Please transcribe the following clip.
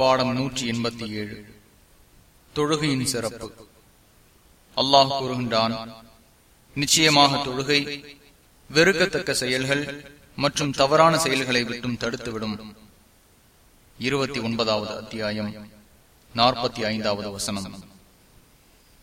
பாடம் நூற்றி எண்பத்தி ஏழு. தொழுகையின் சிறப்பு. அல்லாஹ் கூறுகின்றான் நிச்சயமாக தொழுகை வெறுக்கத்தக்க செயல்கள் மற்றும் தவறான செயல்களை விட்டும் தடுத்துவிடும். இருபத்தி ஒன்பதாவது அத்தியாயம் நாற்பத்தி ஐந்தாவது வசனம்.